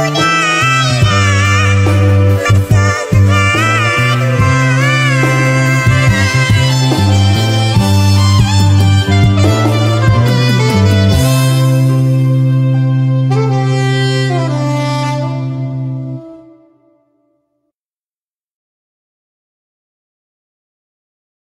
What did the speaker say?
Hallelujah.